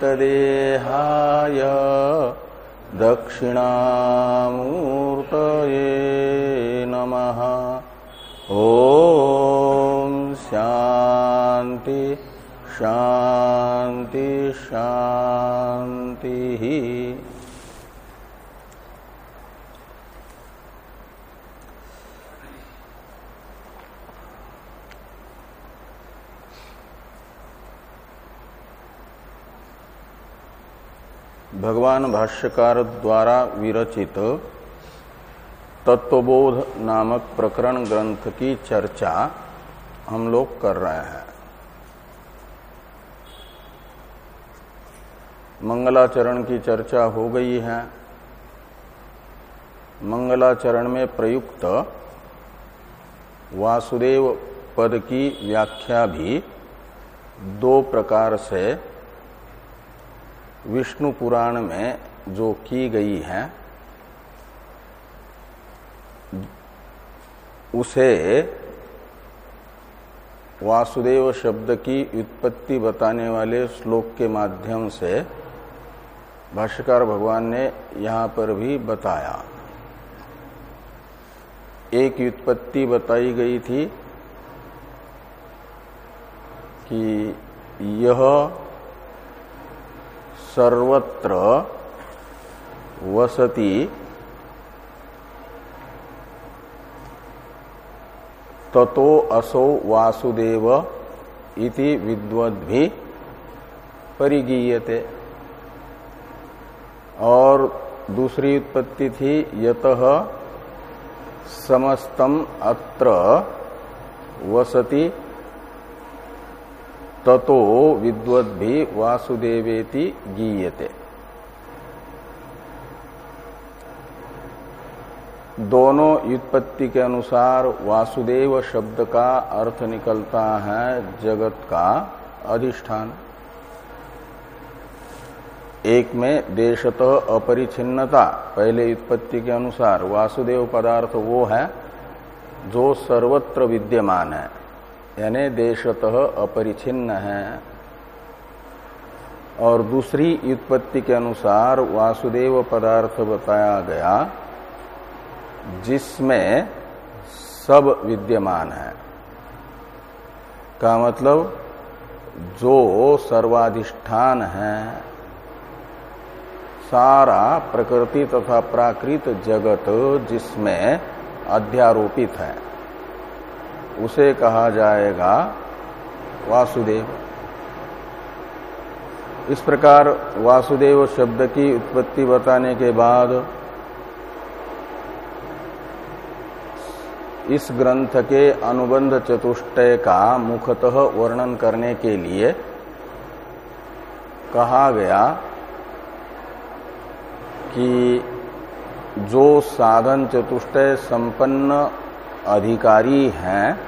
सर्वदेहाय दक्षिणामूर्तये नमः। ॐ शान्ति शान्ति शान्तिः भगवान भाष्यकार द्वारा विरचित तत्वबोध नामक प्रकरण ग्रंथ की चर्चा हम लोग कर रहे हैं। मंगलाचरण की चर्चा हो गई है। मंगलाचरण में प्रयुक्त वासुदेव पद की व्याख्या भी दो प्रकार से विष्णु पुराण में जो की गई है, उसे वासुदेव शब्द की उत्पत्ति बताने वाले श्लोक के माध्यम से भाष्यकार भगवान ने यहाँ पर भी बताया। एक उत्पत्ति बताई गई थी कि यह सर्वत्र वसति। ततो असो वासुदेव इति विद्वद्भि परिगीयते। और दूसरी उत्पत्ति थी, यत समस्तम अत्र वसति। ततो विद्वद भी वासुदेवेति गीयते। दोनों व्युत्पत्ति के अनुसार वासुदेव शब्द का अर्थ निकलता है जगत का अधिष्ठान। एक में देशत अपरिछिन्नता पहले उत्पत्ति के अनुसार वासुदेव पदार्थ वो है जो सर्वत्र विद्यमान है, यानी देशतः अपरिछिन्न है। और दूसरी उत्पत्ति के अनुसार वासुदेव पदार्थ बताया गया जिसमें सब विद्यमान है। का मतलब जो सर्वाधिष्ठान है, सारा प्रकृति तथा प्राकृत जगत जिसमें अध्यारोपित है। उसे कहा जाएगा वासुदेव। इस प्रकार वासुदेव शब्द की उत्पत्ति बताने के बाद इस ग्रंथ के अनुबंध चतुष्टय का मुखतः वर्णन करने के लिए कहा गया कि जो साधन चतुष्टय संपन्न अधिकारी हैं,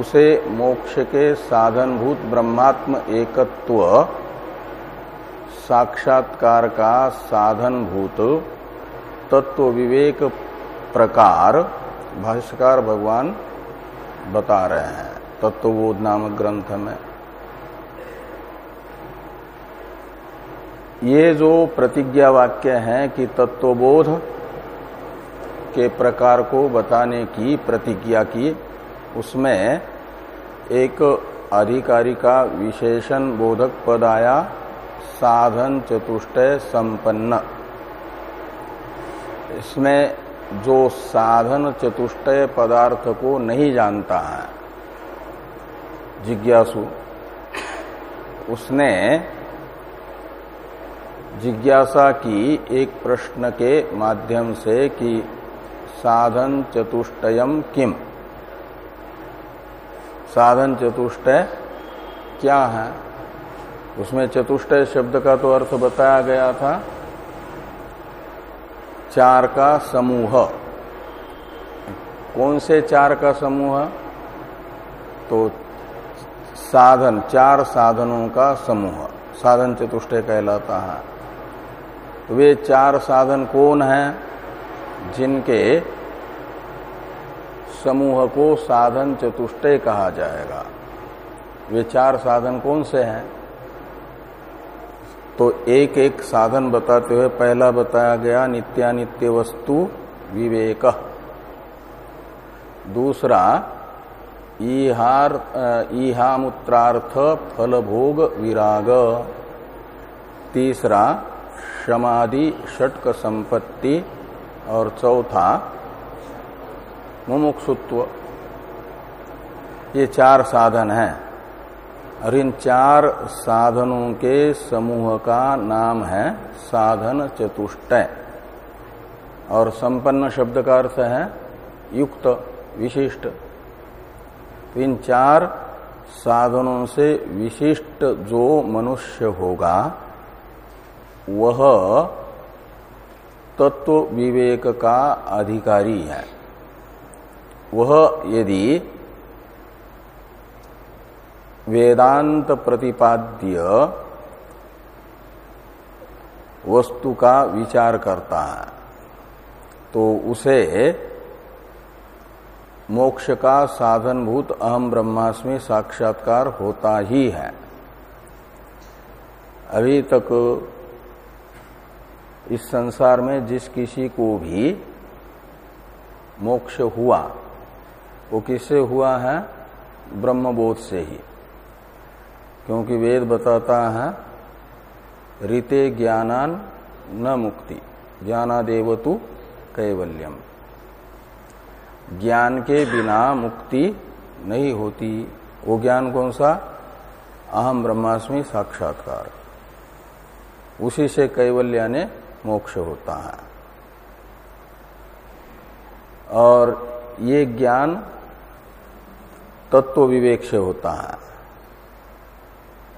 उसे मोक्ष के साधनभूत ब्रह्मात्म एकत्व, साक्षात्कार का साधनभूत तत्व विवेक प्रकार भाष्यकार भगवान बता रहे हैं, तत्वबोध नामक ग्रंथ में। ये जो प्रतिज्ञा वाक्य है कि तत्वबोध के प्रकार को बताने की प्रतिज्ञा की, उसमें एक अधिकारी का विशेषण बोधक पद आया, साधन चतुष्टय संपन्न। इसमें जो साधन चतुष्टय पदार्थ को नहीं जानता है। जिज्ञासु। उसने जिज्ञासा की एक प्रश्न के माध्यम से कि साधन चतुष्टयम किम? साधन चतुष्टय क्या है? उसमें चतुष्टय शब्द का तो अर्थ बताया गया था। चार का समूह। कौन से चार का समूह? तो साधन, चार साधनों का समूह। साधन चतुष्टय कहलाता है। वे चार साधन कौन हैं? जिनके समूह को साधन चतुष्टय कहा जाएगा। वे चार साधन कौन से हैं? तो एक एक साधन बताते हुए पहला बताया गया नित्यानित्य वस्तु विवेक। दूसरा ईहार ईहामूत्रार्थ फलभोग विराग। तीसरा, समाधि षटक संपत्ति। और चौथा, मुमुक्षुत्व। ये चार साधन हैं। और इन चार साधनों के समूह का नाम है साधन चतुष्टय। और संपन्न शब्द का अर्थ है युक्त, विशिष्ट। तो इन चार साधनों से विशिष्ट जो मनुष्य होगा, वह तत्व विवेक का अधिकारी है। वह यदि वेदांत प्रतिपाद्य वस्तु का विचार करता है तो उसे मोक्ष का साधनभूत अहम ब्रह्मास्मि साक्षात्कार होता ही है। अभी तक इस संसार में जिस किसी को भी मोक्ष हुआ, वो किससे हुआ है? ब्रह्मबोध से ही। क्योंकि वेद बताता है, रीते ज्ञानान न मुक्ति, ज्ञानादेवतु कैवल्यम। ज्ञान के बिना मुक्ति नहीं होती। वो ज्ञान कौन सा? अहम ब्रह्मास्मि साक्षात्कार। उसी से कैवल्य ने मोक्ष होता है। और ये ज्ञान तत्व विवेक से होता है।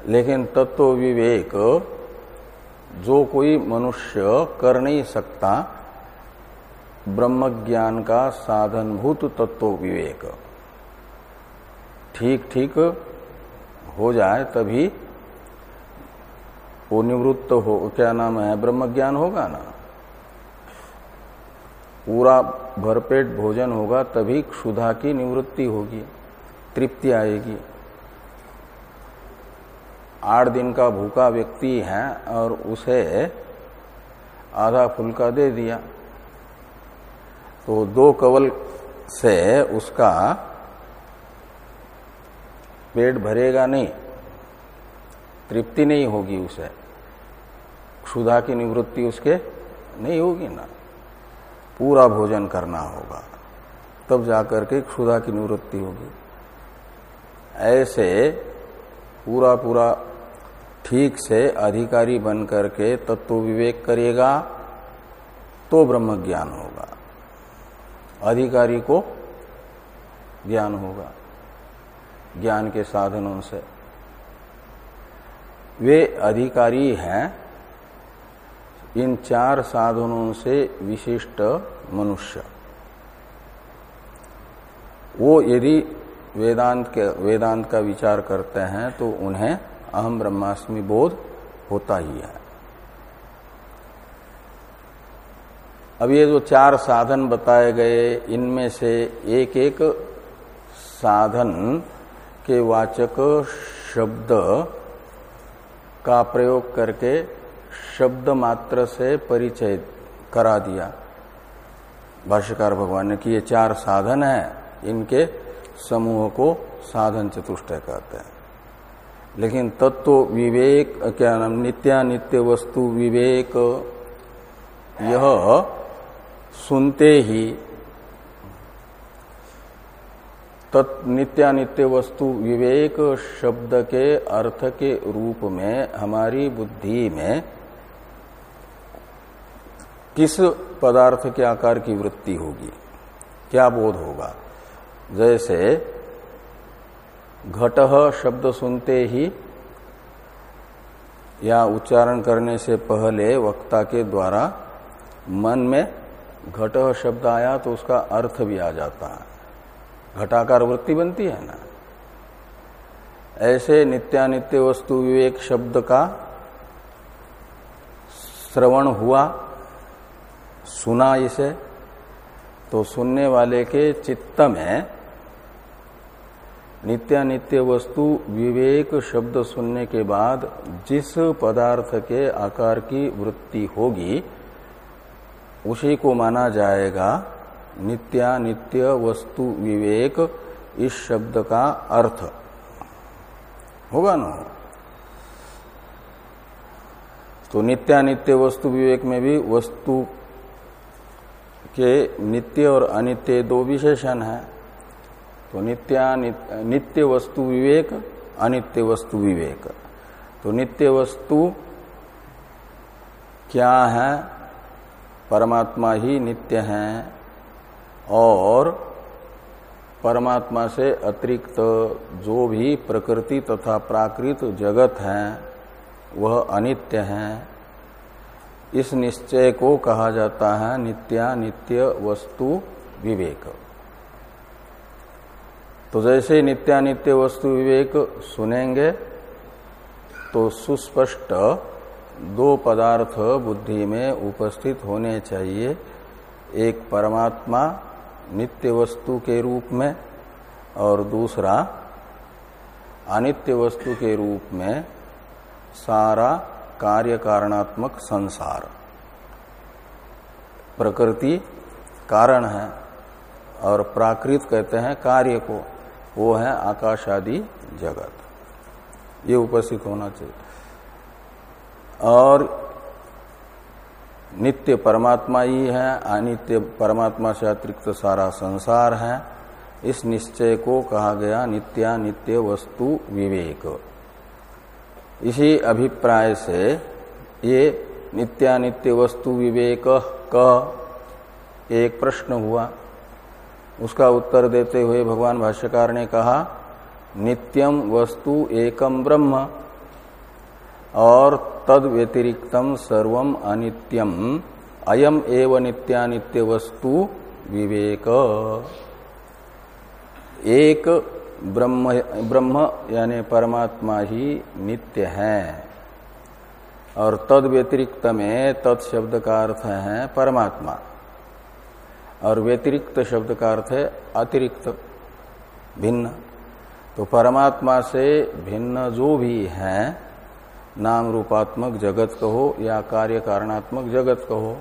लेकिन तत्व विवेक जो कोई मनुष्य कर नहीं सकता ब्रह्म ज्ञान का साधनभूत तत्व विवेक। ठीक ठीक हो जाए तभी वो निवृत्त हो, क्या नाम है ब्रह्म ज्ञान होगा ना? पूरा भरपेट भोजन होगा तभी क्षुधा की निवृत्ति होगी, तृप्ति आएगी। आठ दिन का भूखा व्यक्ति है और उसे आधा फुलका दे दिया। तो दो कवल से उसका पेट भरेगा नहीं, तृप्ति नहीं होगी उसे, क्षुधा की निवृत्ति उसके नहीं होगी ना। पूरा भोजन करना होगा, तब जाकर के क्षुधा की निवृत्ति होगी। ऐसे पूरा पूरा ठीक से अधिकारी बन करके तत्व विवेक करेगा तो ब्रह्म ज्ञान होगा। अधिकारी को ज्ञान होगा, ज्ञान के साधनों से। वे अधिकारी हैं, इन चार साधनों से विशिष्ट मनुष्य। वो यदि वेदांत के, वेदांत का विचार करते हैं तो उन्हें अहम ब्रह्मास्मि बोध होता ही है। अब ये जो चार साधन बताए गए, इनमें से एक एक साधन के वाचक शब्द का प्रयोग करके शब्द मात्र से परिचय करा दिया। भाष्यकार भगवान ने कि ये चार साधन है, इनके समूह को साधन चतुष्टय कहते हैं। लेकिन तत्व विवेक क्या नाम नित्यानित्य वस्तु विवेक, यह सुनते ही तत् नित्यानित्य वस्तु विवेक शब्द के अर्थ के रूप में, हमारी बुद्धि में किस पदार्थ के आकार की वृत्ति होगी? क्या बोध होगा? जैसे घट शब्द सुनते ही या उच्चारण करने से पहले वक्ता के द्वारा मन में घट शब्द आया तो उसका अर्थ भी आ जाता है। घटाकार वृत्ति बनती है ना। ऐसे नित्यानित्य वस्तु विवेक शब्द का श्रवण हुआ, सुना इसे तो सुनने वाले के चित्त में नित्यानित्य वस्तु विवेक शब्द सुनने के बाद जिस पदार्थ के आकार की वृत्ति होगी, उसी को माना जाएगा नित्यानित्य वस्तु विवेक, इस शब्द का अर्थ। होगा ना? तो नित्यानित्य वस्तु विवेक में भी वस्तु के नित्य और अनित्य दो विशेषण है। तो नित्या नित्य वस्तु विवेक, अनित्य वस्तु विवेक। तो नित्य वस्तु क्या है? परमात्मा ही नित्य है और परमात्मा से अतिरिक्त जो भी प्रकृति तथा प्राकृत जगत है, वह अनित्य है। इस निश्चय को कहा जाता है नित्या नित्य वस्तु विवेक। तो जैसे ही नित्यानित्य वस्तु विवेक सुनेंगे तो सुस्पष्ट दो पदार्थ बुद्धि में उपस्थित होने चाहिए। एक परमात्मा नित्य वस्तु के रूप में और दूसरा अनित्य वस्तु के रूप में सारा कार्य कारणात्मक संसार। प्रकृति कारण है और प्राकृत कहते हैं कार्य को। वो है आकाश आदि जगत। ये उपस्थित होना चाहिए। और नित्य परमात्मा ही है, अनित्य परमात्मा से अतिरिक्त सारा संसार है। इस निश्चय को कहा गया नित्या नित्य वस्तु विवेक। इसी अभिप्राय से ये नित्यानित्य वस्तु विवेक का एक प्रश्न हुआ। उसका उत्तर देते हुए भगवान भाष्यकार ने कहा नित्यम वस्तु एकम ब्रह्म, और तद व्यतिरिक्तम सर्वम अनित्यम, अयम एव नित्यानित्य वस्तु विवेक। एक ब्रह्म ब्रह्म यानी परमात्मा ही नित्य है, और तद व्यतिरिक्त में तत्शब्द का अर्थ है परमात्मा। और व्यतिरिक्त शब्द का अर्थ है अतिरिक्त, भिन्न। तो परमात्मा से भिन्न जो भी है, नाम रूपात्मक जगत कहो या कार्य कारणात्मक जगत कहो,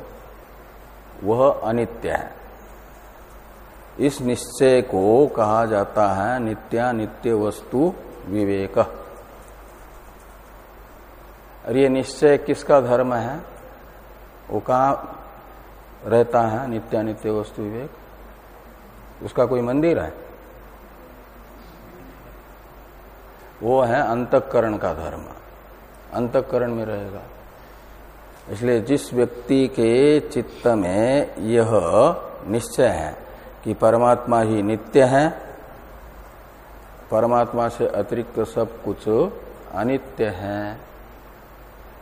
वह अनित्य है। इस निश्चय को कहा जाता है नित्या नित्य वस्तु विवेक। और ये निश्चय किसका धर्म है? वो कहा रहता है, नित्यानित्य वस्तु विवेक। उसका कोई मंदिर है? वो है अंतकरण का धर्म। अंतकरण में रहेगा। इसलिए जिस व्यक्ति के चित्त में यह निश्चय है कि परमात्मा ही नित्य है, परमात्मा से अतिरिक्त सब कुछ अनित्य है।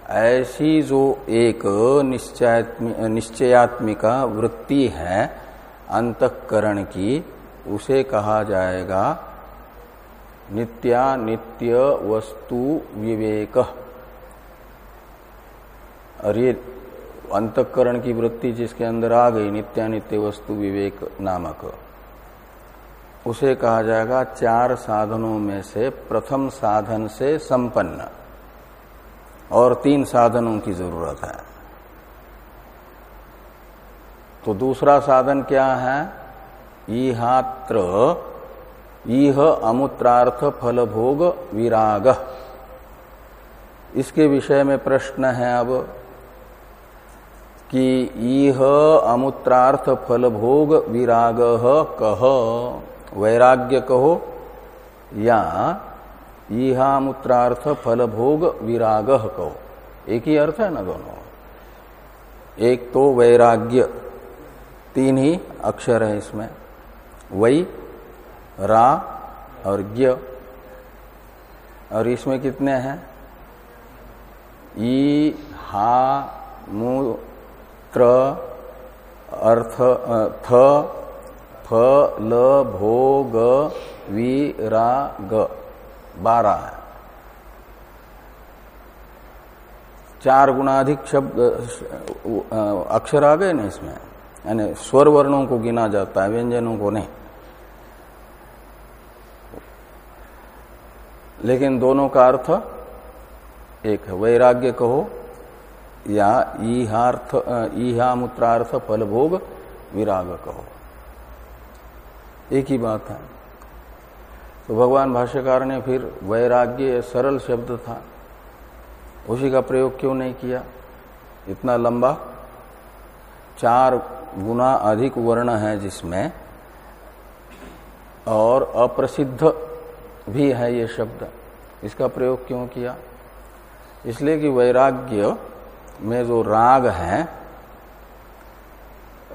ऐसी जो एक निश्चयात्मिका वृत्ति है, अंतकरण की, उसे कहा जाएगा नित्या नित्य वस्तु विवेक। और ये अंतकरण की वृत्ति जिसके अंदर आ गई, नित्यानित्य वस्तु विवेक नामक, उसे कहा जाएगा चार साधनों में से प्रथम साधन से संपन्न। और तीन साधनों की ज़रूरत है। तो दूसरा साधन क्या है? इहात्र इह अमुत्रार्थ फल भोग विराग। इसके विषय में प्रश्न है अब कि इह अमुत्रार्थ फल भोग विराग कह वैराग्य कहो या ईहामूत्रार्थ फल भोग विराग कहो। एक ही अर्थ है ना दोनों? एक तो वैराग्य, तीन ही अक्षर है इसमें। वै, रा, और ज्ञ और इसमें कितने हैं? ई हा मूत्र अर्थ थ फ ल भोग विराग। बारह है। चार गुणाधिक शब्द अक्षर आ गए ना इसमें, यानी स्वर वर्णों को गिना जाता है, व्यंजनों को नहीं। लेकिन दोनों का अर्थ एक है। वैराग्य कहो या ईहार्थ ईहामुत्रार्थ फल भोग विराग कहो। एक ही बात है। तो भगवान भाष्यकार ने फिर वैराग्य सरल शब्द था। उसी का प्रयोग क्यों नहीं किया? इतना लंबा? चार गुना अधिक वर्ण है जिसमें और अप्रसिद्ध भी है ये शब्द। इसका प्रयोग क्यों किया? इसलिए कि वैराग्य में जो राग है,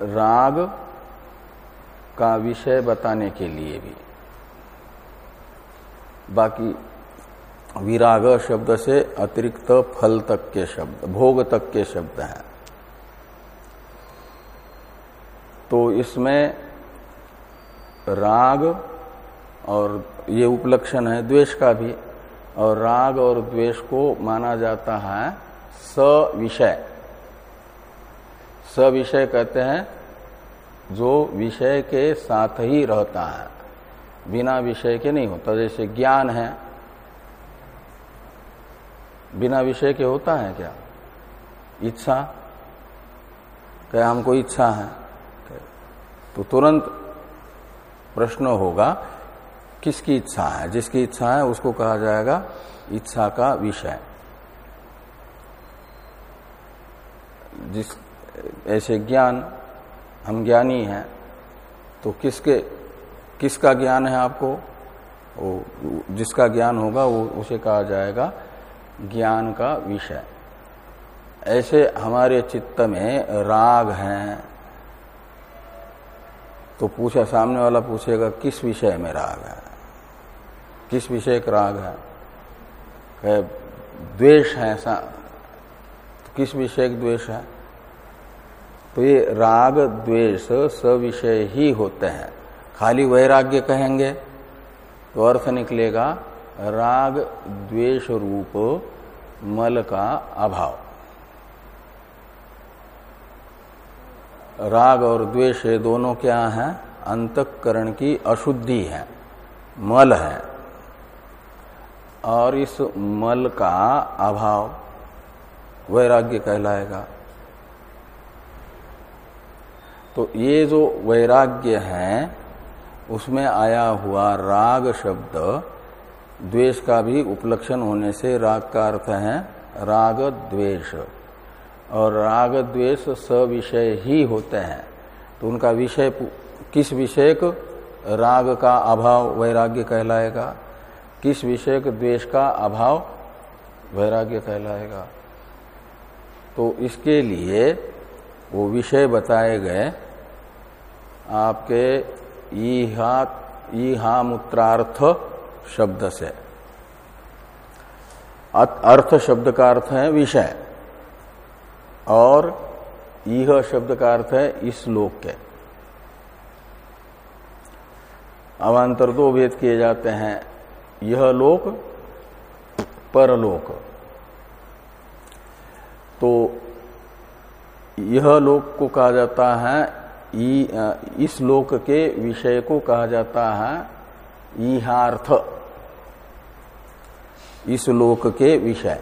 राग का विषय बताने के लिए भी। बाकी विराग शब्द से अतिरिक्त फल तक के शब्द, भोग तक के शब्द हैं। तो इसमें राग और ये उपलक्षण है द्वेष का भी, और राग और द्वेष को माना जाता है सविषय। सविषय कहते हैं जो विषय के साथ ही रहता है। बिना विषय के नहीं होता। जैसे ज्ञान है, बिना विषय के होता है क्या? इच्छा? क्या हमको इच्छा है। तो तुरंत प्रश्न होगा, किसकी इच्छा है? जिसकी इच्छा है, उसको कहा जाएगा, इच्छा का विषय। जिस, ऐसे ज्ञान, हम ज्ञानी हैं तो किसके किसका ज्ञान है आपको? वो, जिसका ज्ञान होगा वो, उसे कहा जाएगा ज्ञान का विषय। ऐसे हमारे चित्त में राग हैं। तो पूछा, सामने वाला पूछेगा, किस विषय में राग है? किस विषय का राग है? द्वेष है ऐसा। तो किस विषय का द्वेष है? तो ये राग, द्वेष सविषय ही होते हैं। खाली वैराग्य कहेंगे तो अर्थ निकलेगा राग द्वेष रूप मल का अभाव। राग और द्वेष दोनों क्या हैं? अंतकरण की अशुद्धि है, मल है। और इस मल का अभाव वैराग्य कहलाएगा। तो ये जो वैराग्य है उसमें आया हुआ राग शब्द, द्वेष का भी उपलक्षण होने से राग का अर्थ है राग द्वेष। और राग द्वेष सविषय ही होते हैं। तो उनका विषय किस विषय राग का अभाव वैराग्य कहलाएगा। किस विषय द्वेष का अभाव वैराग्य कहलाएगा। तो इसके लिए वो विषय बताए गए आपके ईहा मूत्रार्थ शब्द से। अर्थ शब्द का अर्थ है विषय। और यह शब्द का अर्थ है इस लोक के। अवान्तर दो भेद किए जाते हैं। यह लोक, परलोक। तो यह लोक को कहा जाता है इस लोक के विषय को कहा जाता है ईहार्थ। इस लोक के विषय।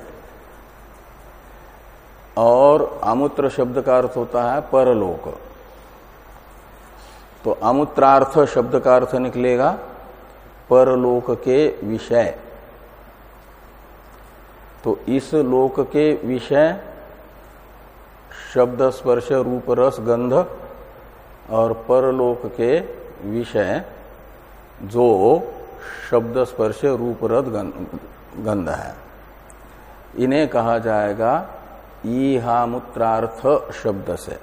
और अमूत्र शब्द का अर्थ होता है परलोक। तो अमूत्रार्थ शब्द का अर्थ निकलेगा परलोक के विषय। तो इस लोक के विषय शब्द स्पर्श रूप रस गंध और परलोक के विषय जो शब्द स्पर्श रूप रस गंध है। इन्हें कहा जाएगा ईहामुत्रार्थ शब्द से।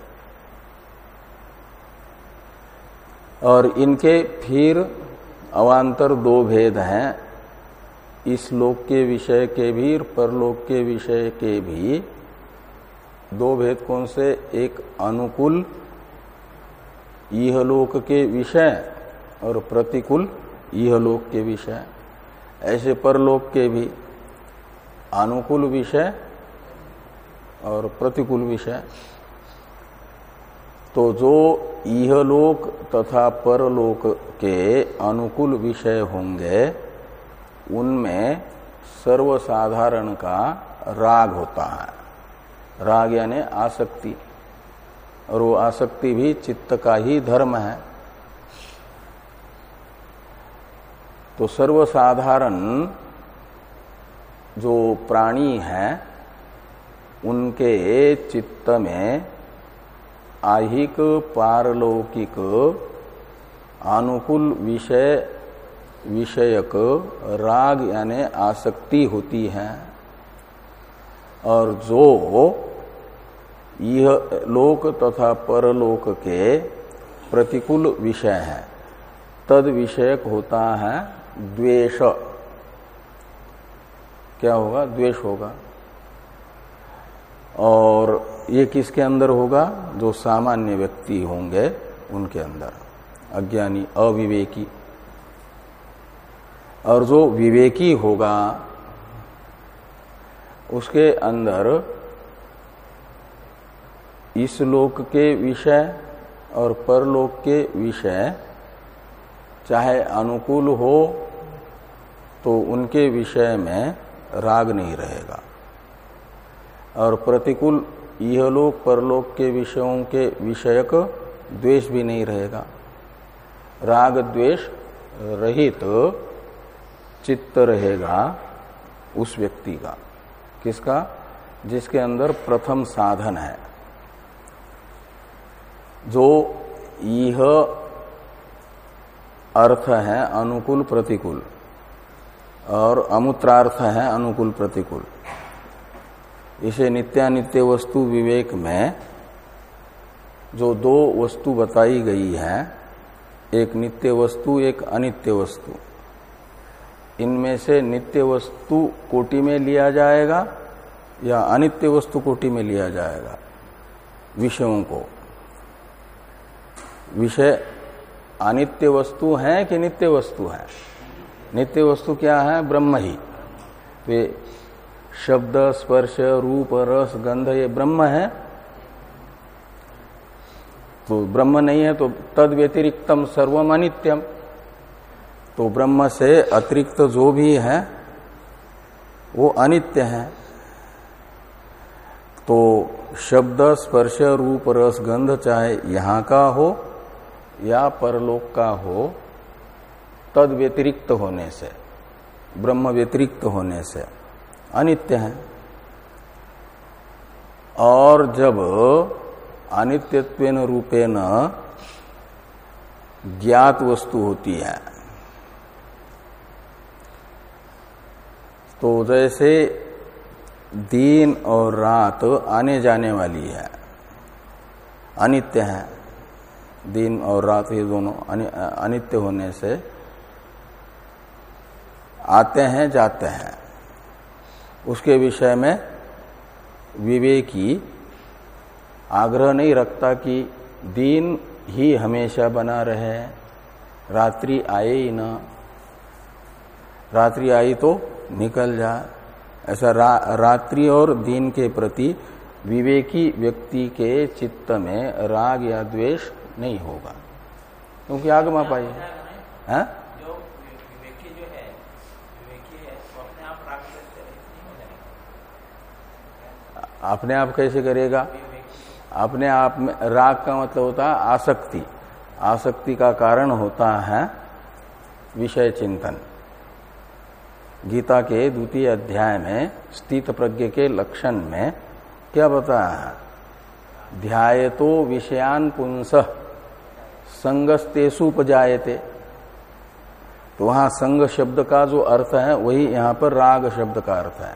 और इनके फिर अवान्तर दो भेद हैं। इस लोक के विषय के भी, परलोक के विषय के भी दो भेद कौन से? एक अनुकूल इहलोक के विषय और प्रतिकूल इहलोक के विषय। ऐसे परलोक के भी अनुकूल विषय और प्रतिकूल विषय। तो जो इहलोक तथा परलोक के अनुकूल विषय होंगे, उनमें सर्वसाधारण का राग होता है। राग यानी आसक्ति। और वो आसक्ति भी चित्त का ही धर्म है। तो सर्वसाधारण जो प्राणी है, उनके चित्त में आहिक, पारलौकिक, अनुकूल विषय, विषयक राग यानी आसक्ति होती है। और जो यह लोक तथा परलोक के प्रतिकूल विषय है। तद विषयक होता है द्वेष। क्या होगा? द्वेष होगा। और ये किसके अंदर होगा? जो सामान्य व्यक्ति होंगे उनके अंदर। अज्ञानी, अविवेकी। और जो विवेकी होगा, उसके अंदर इस लोक के विषय और परलोक के विषय, चाहे अनुकूल हो तो उनके विषय में राग नहीं रहेगा। और प्रतिकूल यह लोक परलोक के विषयों के विषयक द्वेष भी नहीं रहेगा। राग द्वेष रहित तो चित्त रहेगा उस व्यक्ति का। किसका? जिसके अंदर प्रथम साधन है। जो यह अर्थ है अनुकूल प्रतिकूल और अमूत्रार्थ है अनुकूल प्रतिकूल। इसे नित्यानित्य वस्तु विवेक में जो दो वस्तु बताई गई है, एक नित्य वस्तु, एक अनित्य वस्तु। इनमें से नित्य वस्तु कोटि में लिया जाएगा या अनित्य वस्तु कोटि में लिया जाएगा? विषयों को। विषय अनित्य वस्तु है कि नित्य वस्तु है? नित्य वस्तु क्या है? ब्रह्म ही। तो ये शब्द, स्पर्श, रूप, रस, गंध, ये ब्रह्म है। तो ब्रह्म नहीं है तो तद व्यतिरिक्तम सर्वम अनित्यम। तो ब्रह्म से अतिरिक्त जो भी है, वो अनित्य है। तो शब्द, स्पर्श, रूप, रस, गंध चाहे यहाँ का हो या परलोक का हो, तद व्यतिरिक्त होने से, ब्रह्म व्यतिरिक्त होने से अनित्य है। और जब अनित्यत्व रूपेण ज्ञात वस्तु होती है तो जैसे दिन और रात आने जाने वाली है, अनित्य है। दिन और रात ये दोनों अनित्य होने से आते हैं जाते हैं। उसके विषय में विवेकी आग्रह नहीं रखता कि दिन ही हमेशा बना रहे रात्रि आए ही ना। रात्रि आई तो निकल जा। ऐसा रा, रात्रि और दिन के प्रति विवेकी व्यक्ति के चित्त में राग या द्वेष नहीं होगा। क्योंकि आगमा पाई है। अपने आप कैसे करेगा? अपने आप में राग का मतलब होता है आसक्ति। आसक्ति का कारण होता है विषय चिंतन। गीता के द्वितीय अध्याय में स्थित प्रज्ञ के लक्षण में क्या बताया है? ध्याय तो विषयान पुंस। संगस्तेसु उपजायते। तो वहाँ संग शब्द का जो अर्थ है, वही यहाँ पर राग शब्द का अर्थ है।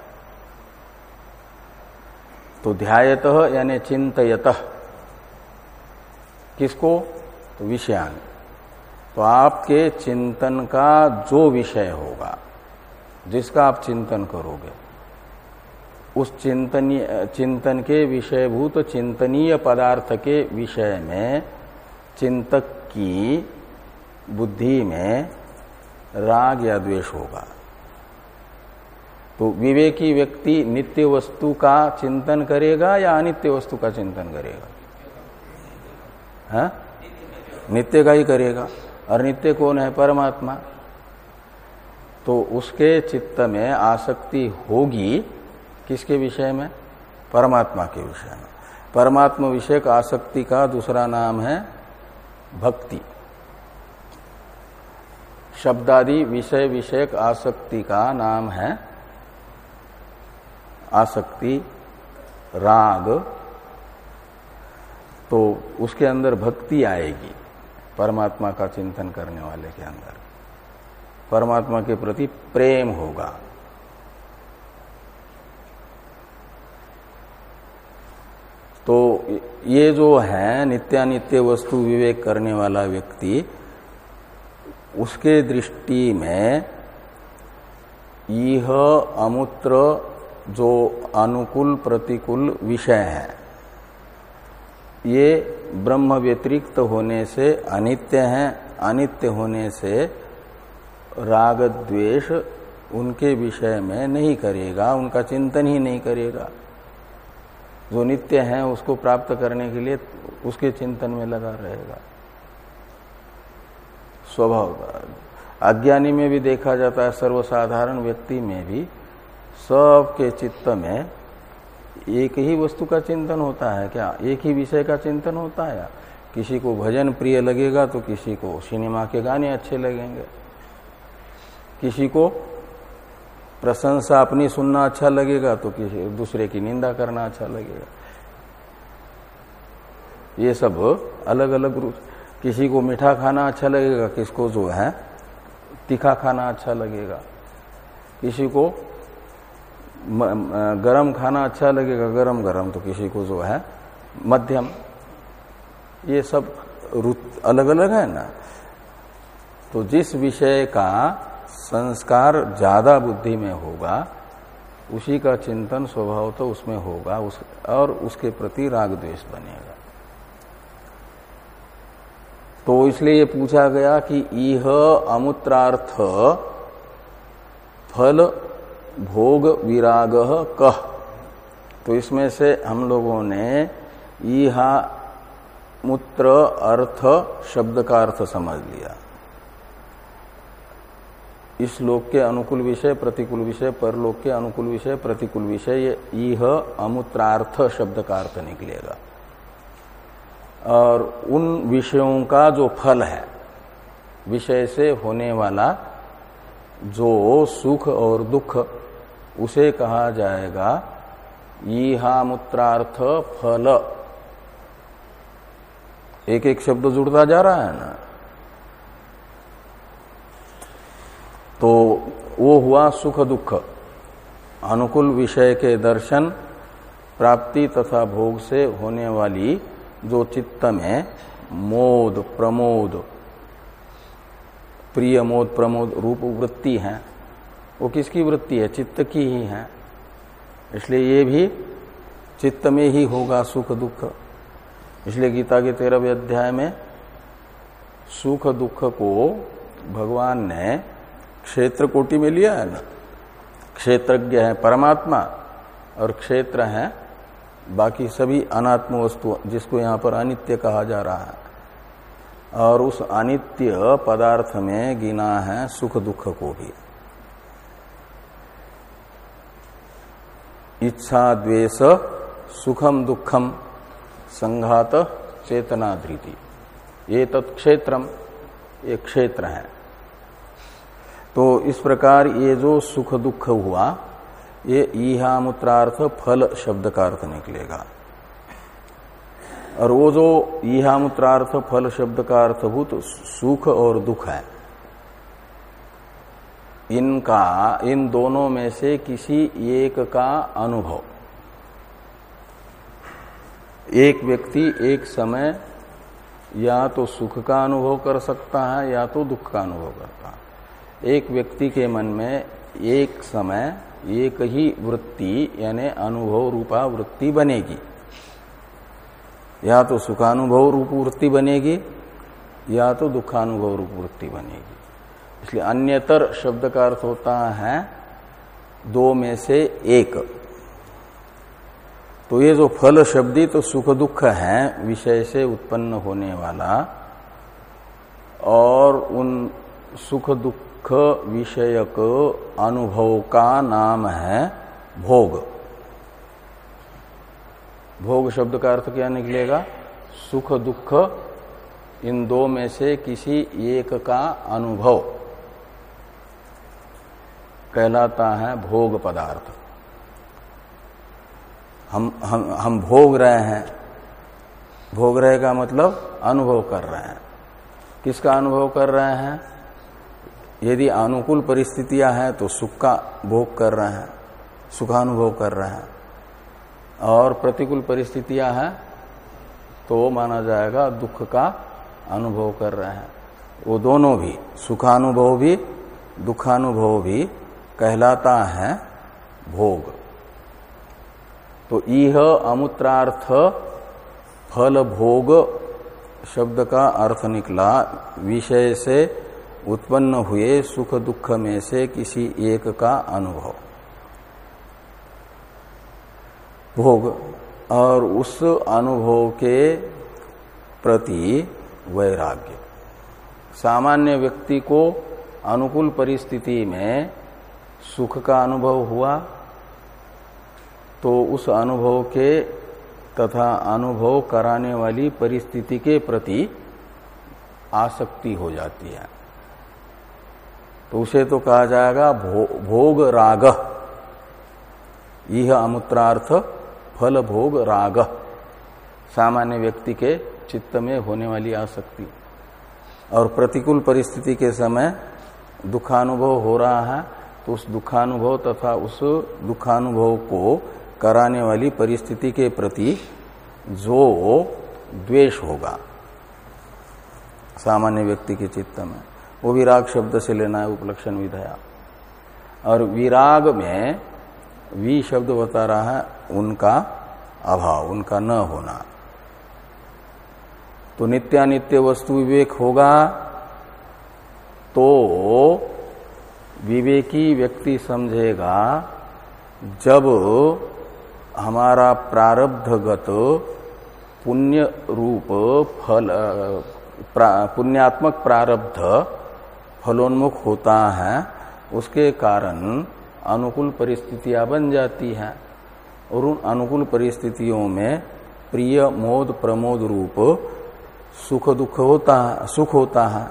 तो ध्यात यानी चिंतयत। किसको? तो विषयान। तो आपके चिंतन का जो विषय होगा, जिसका आप चिंतन करोगे, उस चिंतनीय, चिंतन के विषयभूत चिंतनीय पदार्थ के विषय में चिंतक की बुद्धि में राग या द्वेष होगा। तो विवेकी व्यक्ति नित्य वस्तु का चिंतन करेगा या अनित्य वस्तु का चिंतन करेगा? हा? नित्य का ही करेगा, और नित्य कौन है? परमात्मा। तो उसके चित्त में आसक्ति होगी किसके विषय में? परमात्मा के विषय में। परमात्मा विषयक आसक्ति का दूसरा नाम है भक्ति। शब्दादि विषय विषयक आसक्ति का नाम है आसक्ति, राग। तो उसके अंदर भक्ति आएगी परमात्मा का चिंतन करने वाले के अंदर। परमात्मा के प्रति प्रेम होगा। तो ये जो है नित्यानित्य वस्तु विवेक करने वाला व्यक्ति, उसके दृष्टि में यह अमूत्र जो अनुकूल प्रतिकूल विषय है, ये ब्रह्म व्यतिरिक्त होने से अनित्य है। अनित्य होने से राग द्वेष उनके विषय में नहीं करेगा, उनका चिंतन ही नहीं करेगा। जो नित्य है उसको प्राप्त करने के लिए उसके चिंतन में लगा रहेगा। स्वभाव अज्ञानी में भी देखा जाता है, सर्वसाधारण व्यक्ति में भी सबके चित्त में एक ही वस्तु का चिंतन होता है क्या? एक ही विषय का चिंतन होता है किसी को भजन प्रिय लगेगा तो किसी को सिनेमा के गाने अच्छे लगेंगे। किसी को प्रशंसा अपनी सुनना अच्छा लगेगा तो किसी दूसरे की निंदा करना अच्छा लगेगा। ये सब अलग अलग रूप किसी को मीठा खाना अच्छा लगेगा, किसको जो है, तीखा खाना अच्छा लगेगा। किसी को गरम खाना अच्छा लगेगा गरम गरम तो किसी को जो है, मध्यम। ये सब अलग अलग है ना। तो जिस विषय का संस्कार ज़्यादा बुद्धि में होगा, उसी का चिंतन स्वभाव तो उसमें होगा, उस, और उसके प्रति राग द्वेष बनेगा। तो इसलिए ये पूछा गया कि यह अमूत्रार्थ फल भोग विराग कह तो इसमें से हम लोगों ने यह मूत्र अर्थ शब्द का अर्थ समझ लिया। इस लोक के अनुकूल विषय, प्रतिकूल विषय, परलोक के अनुकूल विषय, प्रतिकूल विषय यह अमूत्रार्थ शब्द का अर्थ निकलेगा। और उन विषयों का जो फल है, विषय से होने वाला जो सुख और दुख, उसे कहा जाएगा ईहामूत्रार्थ फल। एक एक शब्द जुड़ता जा रहा है ना? तो वो हुआ सुख दुख, अनुकूल विषय के दर्शन, प्राप्ति तथा भोग से होने वाली जो चित्त में मोद, प्रमोद, प्रिय मोद, प्रमोद रूप वृत्ति है, वो किसकी वृत्ति है? चित्त की ही है। इसलिए ये भी चित्त में ही होगा सुख दुख। इसलिए गीता के तेरहवें अध्याय में सुख दुख को भगवान ने क्षेत्र कोटि में लिया है ना? क्षेत्रज्ञ है परमात्मा और क्षेत्र है बाकी सभी अनात्म वस्तु जिसको यहाँ पर अनित्य कहा जा रहा है। और उस अनित्य पदार्थ में गिना है सुख दुख को भी। इच्छा द्वेष सुखम दुखम संघात चेतना धृति। ये तत्क्षेत्रम, ये क्षेत्र है। तो इस प्रकार ये जो सुख दुख हुआ, ये ईहामूत्रार्थ फल शब्द का अर्थ निकलेगा। और वो जो ईहामूत्रार्थ फल शब्द का अर्थभूत सुख और दुख है, इनका, इन दोनों में से किसी एक का अनुभव। एक व्यक्ति एक समय या तो सुख का अनुभव कर सकता है या तो दुख का अनुभव करता है। एक व्यक्ति के मन में एक समय, एक ही वृत्ति, यानी अनुभव रूपा वृत्ति बनेगी। या तो सुखानुभव रूप वृत्ति बनेगी, या तो दुखानुभव रूप वृत्ति बनेगी। इसलिए अन्यतर शब्द का अर्थ होता है, दो में से एक। तो ये जो फल शब्दी तो सुख दुख है, विषय से उत्पन्न होने वाला, और उन सुख दुख दुख विषयक अनुभव का नाम है भोग। भोग शब्द का अर्थ क्या निकलेगा? सुख दुख इन दो में से किसी एक का अनुभव। कहलाता है भोग पदार्थ। हम हम हम भोग रहे हैं। भोग रहे का मतलब अनुभव कर रहे हैं। किसका अनुभव कर रहे हैं? यदि अनुकूल परिस्थितियाँ हैं तो सुख का भोग कर रहे हैं, सुखानुभव कर रहे हैं। और प्रतिकूल परिस्थितियाँ हैं तो माना जाएगा दुख का अनुभव कर रहे हैं। वो दोनों भी, सुखानुभव भी, दुखानुभव भी कहलाता है भोग। तो यह अमूत्रार्थ फल भोग शब्द का अर्थ निकला। विषय से उत्पन्न हुए सुख दुख में से किसी एक का अनुभव। भोग और उस अनुभव के प्रति वैराग्य। सामान्य व्यक्ति को अनुकूल परिस्थिति में सुख का अनुभव हुआ तो उस अनुभव के तथा अनुभव कराने वाली परिस्थिति के प्रति आसक्ति हो जाती है। तो उसे तो कहा जाएगा भो, भोग राग। यह अमूत्रार्थ फल भोग राग। सामान्य व्यक्ति के चित्त में होने वाली आसक्ति। और प्रतिकूल परिस्थिति के समय दुखानुभव हो रहा है तो उस दुखानुभव तथा उस दुखानुभव को कराने वाली परिस्थिति के प्रति जो द्वेष होगा सामान्य व्यक्ति के चित्त में। वो विराग शब्द से लेना है उपलक्षण विधया। और विराग में वी शब्द बता रहा है उनका अभाव उनका न होना। तो नित्यानित्य वस्तु विवेक होगा तो विवेकी व्यक्ति समझेगा जब हमारा प्रारब्धगत पुण्य रूप फल प्रा, पुण्यात्मक प्रारब्ध फलोन्मुख होता है, उसके कारण अनुकूल परिस्थितियाँ बन जाती हैं। और उन अनुकूल परिस्थितियों में प्रिय, मोद, प्रमोद रूप सुख, दुख होता है, सुख होता है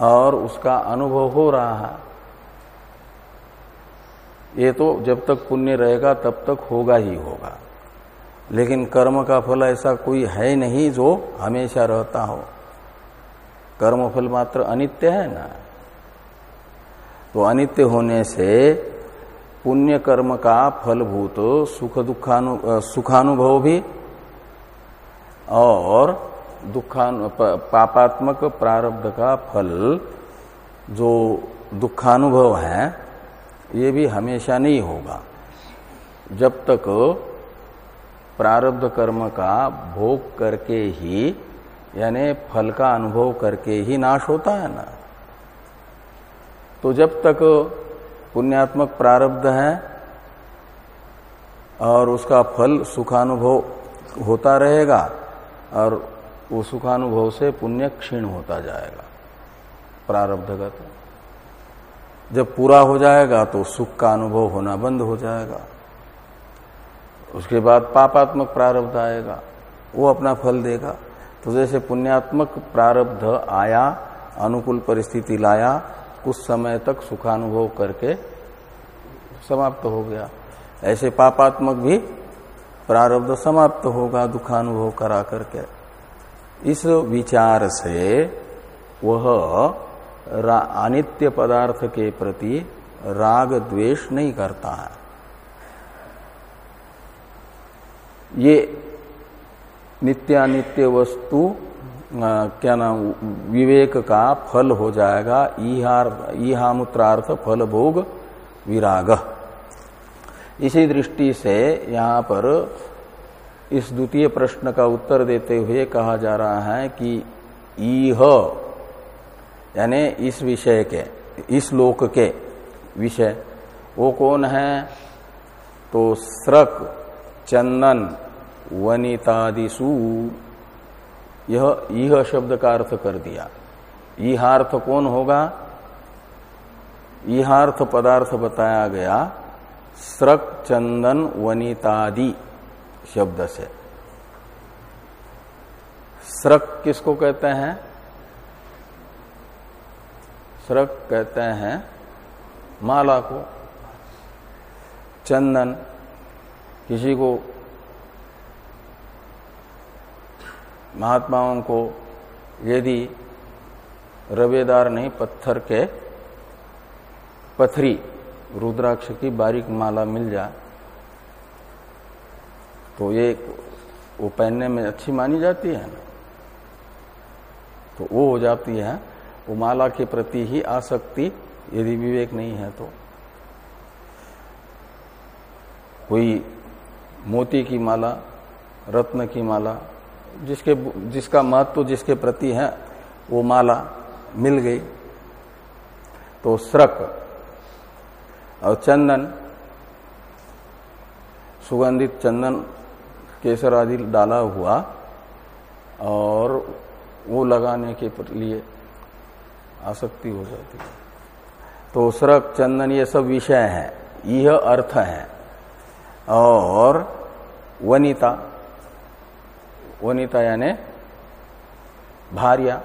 और उसका अनुभव हो रहा है। ये तो जब तक पुण्य रहेगा, तब तक होगा ही होगा। लेकिन कर्म का फल ऐसा कोई है नहीं जो हमेशा रहता हो। कर्म फल मात्र अनित्य है ना। तो अनित्य होने से पुण्य कर्म का फलभूत सुख दुखानु सुखानुभव भी और दुखानु पापात्मक प्रारब्ध का फल जो दुखानुभव है, ये भी हमेशा नहीं होगा। जब तक प्रारब्ध कर्म का भोग करके ही, यानी फल का अनुभव करके ही नाश होता है ना। तो जब तक पुण्यात्मक प्रारब्ध है और उसका फल सुखानुभव होता रहेगा और वो सुखानुभव से पुण्य क्षीण होता जाएगा, प्रारब्धगत। जब पूरा हो जाएगा तो सुख का अनुभव होना बंद हो जाएगा। उसके बाद पापात्मक प्रारब्ध आएगा, वो अपना फल देगा। तो जैसे पुण्यात्मक प्रारब्ध आया, अनुकूल परिस्थिति लाया कुछ समय तक सुखानुभव करके समाप्त हो गया। ऐसे पापात्मक भी प्रारब्ध समाप्त होगा दुखानुभव करा करके। इस विचार से वह अनित्य पदार्थ के प्रति राग द्वेष नहीं करता है। ये नित्यानित्य वस्तु क्या नाम, विवेक का फल हो जाएगा ईहामुत्रार्थ फल भोग विराग। इसी दृष्टि से यहाँ पर इस द्वितीय प्रश्न का उत्तर देते हुए कहा जा रहा है कि ईह, यानी इस विषय के, इस लोक के विषय, वो कौन है? तो स्रक चंदन वनितादिशु यह यह शब्द का अर्थ कर दिया। यह अर्थ कौन होगा? इहार्थ पदार्थ बताया गया, स्रक चंदन वनितादि शब्द से। स्रक किसको कहते हैं? स्रक कहते हैं माला को। चंदन किसी को महात्माओं को यदि रवेदार नहीं, पत्थर के पथरी, रुद्राक्ष की बारीक माला मिल जाए तो ये वो पहनने में अच्छी मानी जाती है ना? तो वो हो जाती है, वो माला के प्रति ही आसक्ति यदि विवेक नहीं है तो। कोई मोती की माला, रत्न की माला जिसके, जिसका महत्व, जिसके प्रति है, वो माला मिल गई। तो स्रक और चंदन, सुगंधित चंदन, केसर आदि डाला हुआ और वो लगाने के लिए आसक्ति हो जाती है। तो स्रक, चंदन, ये सब विषय है, यह अर्थ है। और वनिता वनिता यानी भार्या।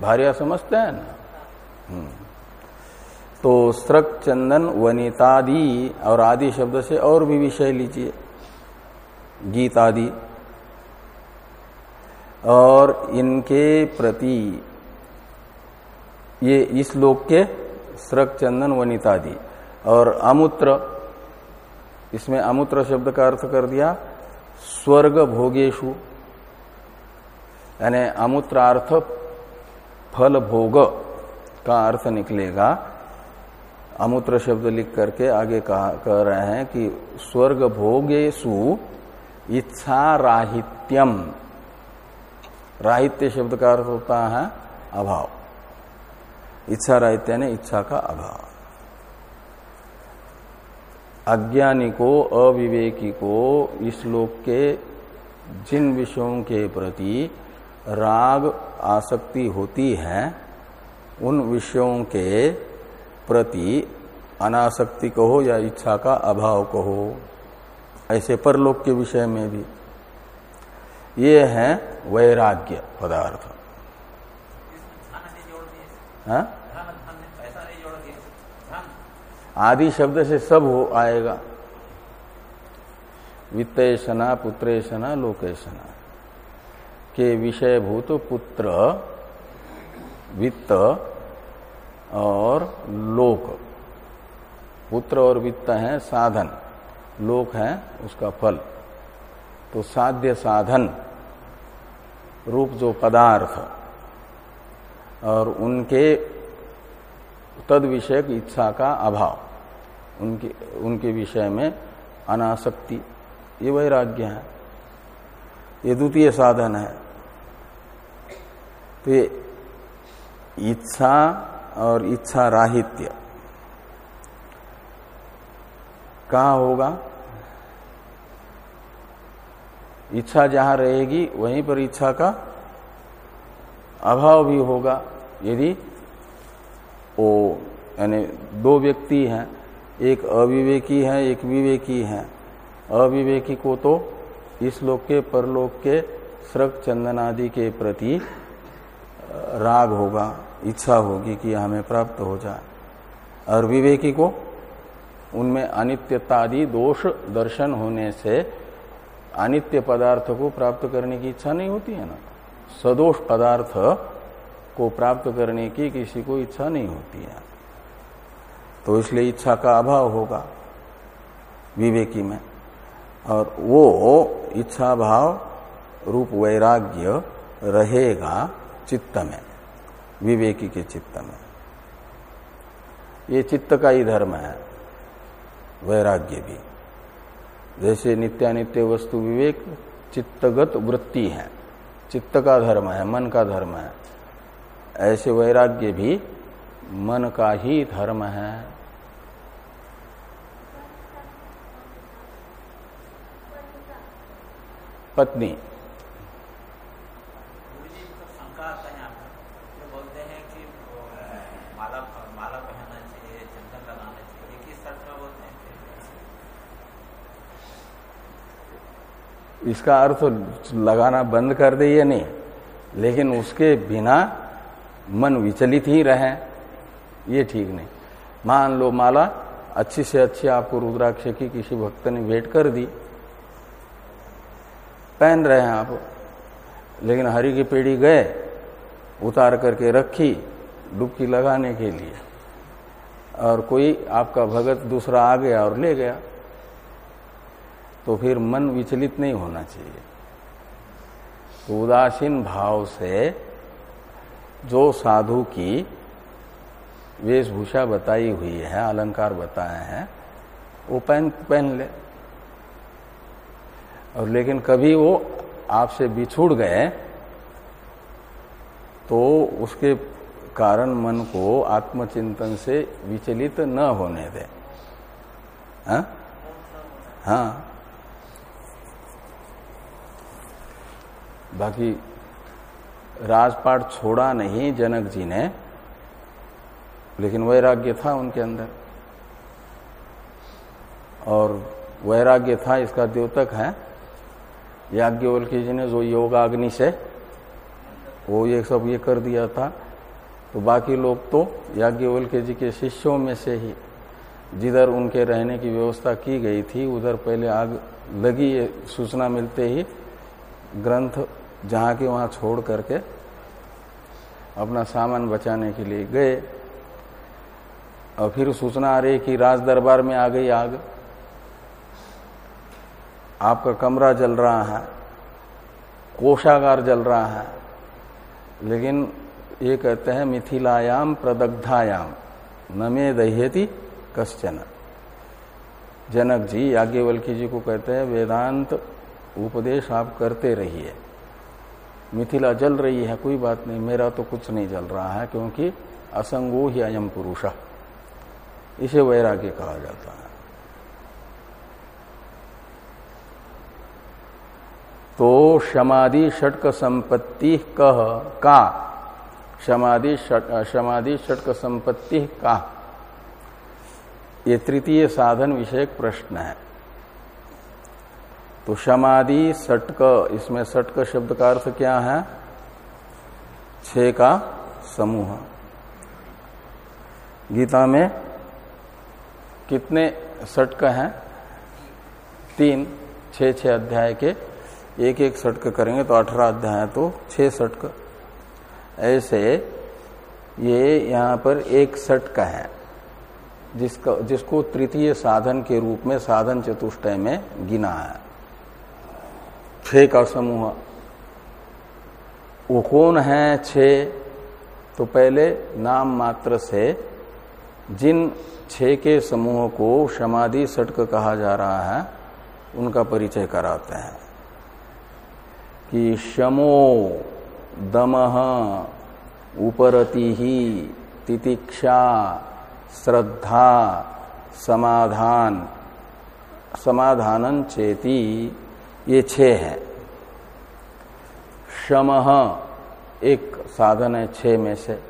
भार्या समझते हैं ना? हम्म। तो स्रक चंदन वनितादि और आदि शब्द से और भी विषय लीजिए। गीत आदि और इनके प्रति ये इस लोक के स्रक चंदन वनितादि। और अमूत्र, इसमें अमूत्र शब्द का अर्थ कर दिया। स्वर्ग भोगेशु यानी अमूत्रार्थ फल भोग का अर्थ निकलेगा। अमूत्र शब्द लिख करके आगे कहा कह रहे हैं कि स्वर्ग भोगेशु इच्छा राहित्यम राहित्य शब्द का अर्थ होता है अभाव। इच्छा राहित्य ने इच्छा का अभाव। अज्ञानी को अविवेकी को इस लोक के जिन विषयों के प्रति राग आसक्ति होती है उन विषयों के प्रति अनासक्ति कहो या इच्छा का अभाव कहो। ऐसे परलोक के विषय में भी। ये है वैराग्य पदार्थ। हाँ? आदि शब्द से सब हो आएगा। वित्तेषणा पुत्रेशना लोकेशना के विषयभूत पुत्र, वित्त और लोक। पुत्र और वित्त है साधन, लोक है उसका फल। तो साध्य साधन रूप जो पदार्थ और उनके तद विषयक इच्छा का अभाव। उनके उनके विषय में अनासक्ति। ये वैराग्य है। ये द्वितीय साधन है। तो ये इच्छा और इच्छा राहित्य। कहा होगा? इच्छा जहाँ रहेगी, वहीं पर इच्छा का अभाव भी होगा। यदि वो यानी दो व्यक्ति हैं एक अविवेकी है, एक विवेकी है। अविवेकी को तो इस लोक के, परलोक के स्रक चंदन आदि के प्रति राग होगा, इच्छा होगी कि हमें प्राप्त हो जाए। और विवेकी को उनमें अनित्यता आदि दोष दर्शन होने से अनित्य पदार्थ को प्राप्त करने की इच्छा नहीं होती है ना? सदोष पदार्थ को प्राप्त करने की किसी को इच्छा नहीं होती है। तो इसलिए इच्छा का अभाव होगा विवेकी में। और वो इच्छा भाव रूप वैराग्य रहेगा चित्त में, विवेकी के चित्त में। ये चित्त का ही धर्म है, वैराग्य भी। जैसे नित्यानित्य वस्तु विवेक, चित्तगत वृत्ति है। चित्त का धर्म है, मन का धर्म है। ऐसे वैराग्य भी मन का ही धर्म है पत्नी शंका आता है यहाँ पर जो बोलते हैं कि वो, माला माला माला पहनना चाहिए चंदन लगाना चाहिए किस अर्थ में बोलते हैं इसका अर्थ लगाना बंद कर दे ये नहीं लेकिन उसके बिना मन विचलित ही रहे ये ठीक नहीं। मान लो माला अच्छी से अच्छी आपको रुद्राक्ष की किसी भक्त ने भेंट कर दी पहन रहे हैं आप। लेकिन हरि की पेड़ी गए, उतार करके रखी डुबकी लगाने के लिए। और कोई आपका भगत दूसरा आ गया और ले गया तो फिर मन विचलित नहीं होना चाहिए। तो उदासीन भाव से जो साधु की वेशभूषा बताई हुई है, अलंकार बताए हैं, वो पहन पहन ले। और लेकिन कभी वो आपसे बिछुड़ गए तो उसके कारण मन को आत्मचिंतन से विचलित न होने दे। हा? हाँ। बाकी राजपाट छोड़ा नहीं जनक जी ने, लेकिन वैराग्य था उनके अंदर। और वैराग्य था इसका द्योतक है याज्ञवल्की जी ने जो योगाग्नि से वो ये सब ये कर दिया था। तो बाकी लोग तो याज्ञवल्के जी के शिष्यों में से ही जिधर उनके रहने की व्यवस्था की गई थी, उधर पहले आग लगी सूचना मिलते ही ग्रंथ जहाँ के वहाँ छोड़ करके अपना सामान बचाने के लिए गए। और फिर सूचना आ रही कि राज दरबार में आ गई आग। आपका कमरा जल रहा है, कोषागार जल रहा है, लेकिन ये कहते हैं मिथिलायाम प्रदग्धायाम न मे दह्यति कश्चन। जनक जी, याज्ञवल्की जी को कहते हैं, वेदांत उपदेश आप करते रहिए। मिथिला जल रही है, कोई बात नहीं, मेरा तो कुछ नहीं जल रहा है, क्योंकि असंगो ही अयम पुरुष, इसे वैराग्य कहा जाता है। तो समाधि षटक संपत्ति कह का? समाधि समाधि षटक संपत्ति का? ये तृतीय साधन विषयक प्रश्न है। तो समाधि षटक, इसमें षटक शब्द का अर्थ क्या है? छ का समूह। गीता में कितने षटक हैं? तीन छह छह अध्याय के एक एक षटक करेंगे तो अठारह अध्याय तो छह षटक। ऐसे ये यहाँ पर एक षटक है, जिसका, जिसको तृतीय साधन के रूप में, साधन चतुष्टय में गिना है। छह का समूह। वो कौन है छह? तो पहले नाम मात्र से जिन छह के समूह को समाधि षटक कहा जा रहा है, उनका परिचय कराते हैं। कि शमो दम उपरति ही तितिक्षा श्रद्धा समाधान। समाधानन चेती ये छह है। शम एक साधन है छह में से।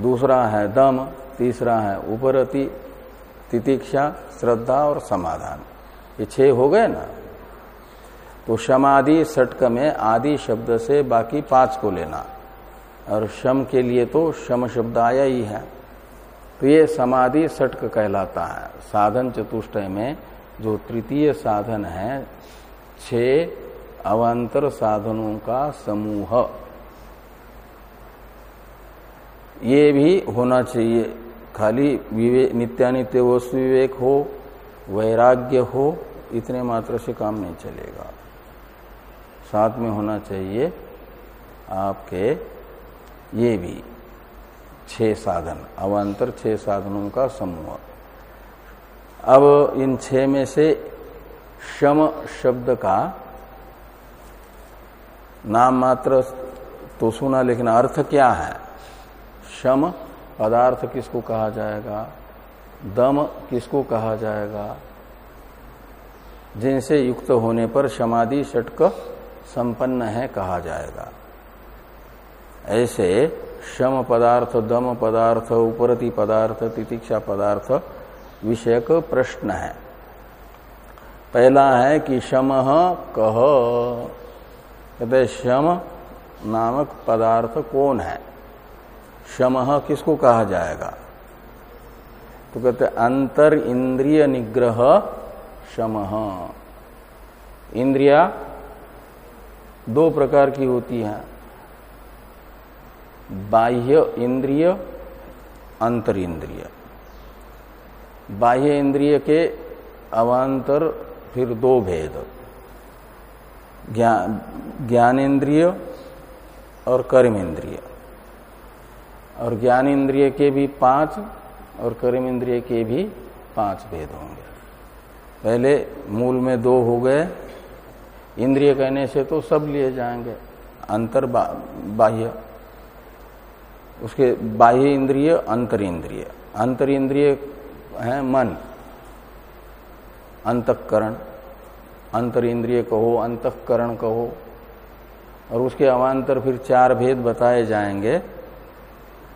दूसरा है दम, तीसरा है उपरति, तितिक्षा, श्रद्धा और समाधान। ये छह हो गए ना? तो शमादि सटक में आदि शब्द से बाकी पाँच को लेना। और शम के लिए तो शम शब्द आया ही है। तो ये समाधि सटक कहलाता है। साधन चतुष्टय में जो तृतीय साधन है छह अवान्तर साधनों का समूह। ये भी होना चाहिए। खाली विवेक नित्यानित्य वस्तु विवेक हो, वैराग्य हो, इतने मात्र से काम नहीं चलेगा। साथ में होना चाहिए आपके ये भी छह साधन। अवान्तर छह साधनों का समूह। अब इन छह में से शम शब्द का नाम मात्र तो सुना, लेकिन अर्थ क्या है? शम पदार्थ किसको कहा जाएगा? दम किसको कहा जाएगा? जिनसे युक्त होने पर समाधि षटक संपन्न है कहा जाएगा। ऐसे शम पदार्थ, दम पदार्थ, उपरति पदार्थ, तितिक्षा पदार्थ विषयक प्रश्न है। पहला है कि शम कह कहते शम नामक पदार्थ कौन है? शम किसको कहा जाएगा? तो कहते अंतर इंद्रिय निग्रह शम। इंद्रिया दो प्रकार की होती है। बाह्य इंद्रिय, अंतर इंद्रिय। बाह्य इंद्रिय के अवान्तर फिर दो भेद। ज्ञान इंद्रिय और कर्म इंद्रिय। और ज्ञान इंद्रिय के भी पाँच और कर्म इंद्रिय के भी पाँच भेद होंगे। पहले मूल में दो हो गए इंद्रिय कहने से तो सब लिए जाएँगे। अंतर बाह्य। उसके बाह्य इंद्रिय, अंतर इंद्रिय। अंतर इंद्रिय है मन। अंतकरण। अंतर इंद्रिय कहो, अंतकरण कहो। और उसके अवान्तर फिर चार भेद बताए जाएँगे।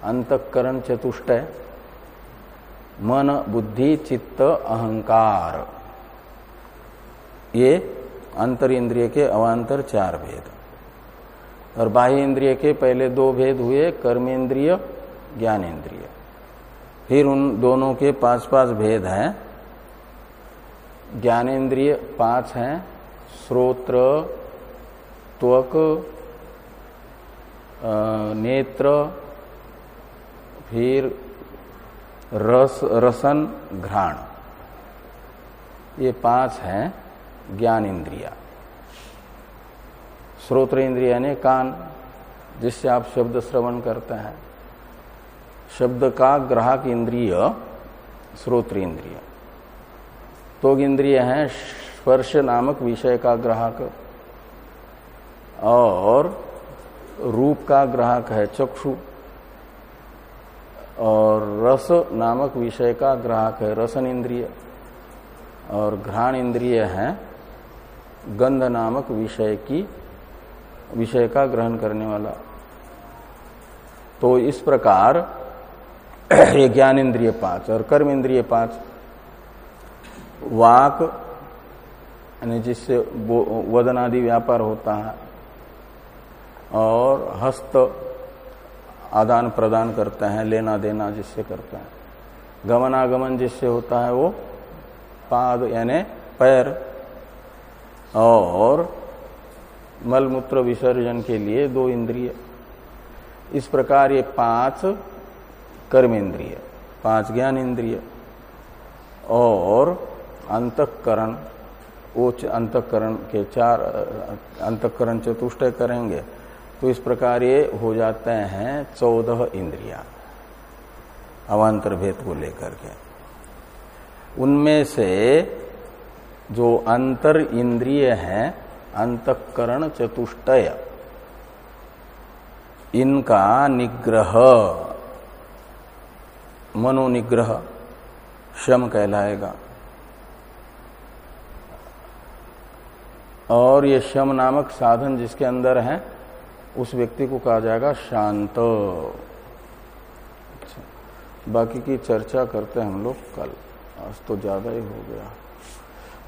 अंतकरण चतुष्टय मन, बुद्धि, चित्त, अहंकार। ये अंतर इंद्रिय के अवान्तर चार भेद। और बाह्य इंद्रिय के पहले दो भेद हुए, कर्मेंद्रिय ज्ञानेन्द्रिय फिर उन दोनों के पाँच पाँच भेद हैं। ज्ञानेन्द्रिय पाँच हैं, श्रोत्र, त्वक नेत्र, फिर रस, रसन, घ्राण। ये पाँच हैं। ज्ञान इंद्रिया श्रोत्र इंद्रिया ने कान, जिससे आप शब्द श्रवण करते हैं। शब्द का ग्राहक इंद्रिय श्रोत्र इंद्रिय तो इंद्रिय है स्पर्श नामक विषय का ग्राहक। और रूप का ग्राहक है चक्षु। और रस नामक विषय का ग्राहक है रसन इंद्रिय और घ्राण इंद्रिय है गंध नामक विषय की, विषय का ग्रहण करने वाला। तो इस प्रकार ये ज्ञान इंद्रिय पाँच और कर्म इंद्रिय पाँच, वाक, यानी जिससे वदन आदि व्यापार होता है, और हस्त आदान प्रदान करते हैं, लेना देना जिससे करते हैं। गमनागमन जिससे होता है वो, पाद, यानी पैर और मलमूत्र विसर्जन के लिए दो इंद्रिय। इस प्रकार ये पाँच कर्म इंद्रिय पाँच ज्ञान इंद्रिय और अंतकरण वो अंतकरण के चार, अंतकरण चतुष्ट करेंगे तो इस प्रकार ये हो जाते हैं चौदह इंद्रिया अवान्तर भेद को लेकर के। उनमें से जो अंतर इंद्रिय है, अंतकरण चतुष्टय। इनका निग्रह, मनोनिग्रह, शम कहलाएगा। और ये शम नामक साधन जिसके अंदर है, उस व्यक्ति को कहा जाएगा शांत। अच्छा बाकी की चर्चा करते हैं हम लोग कल। आज तो ज़्यादा ही हो गया।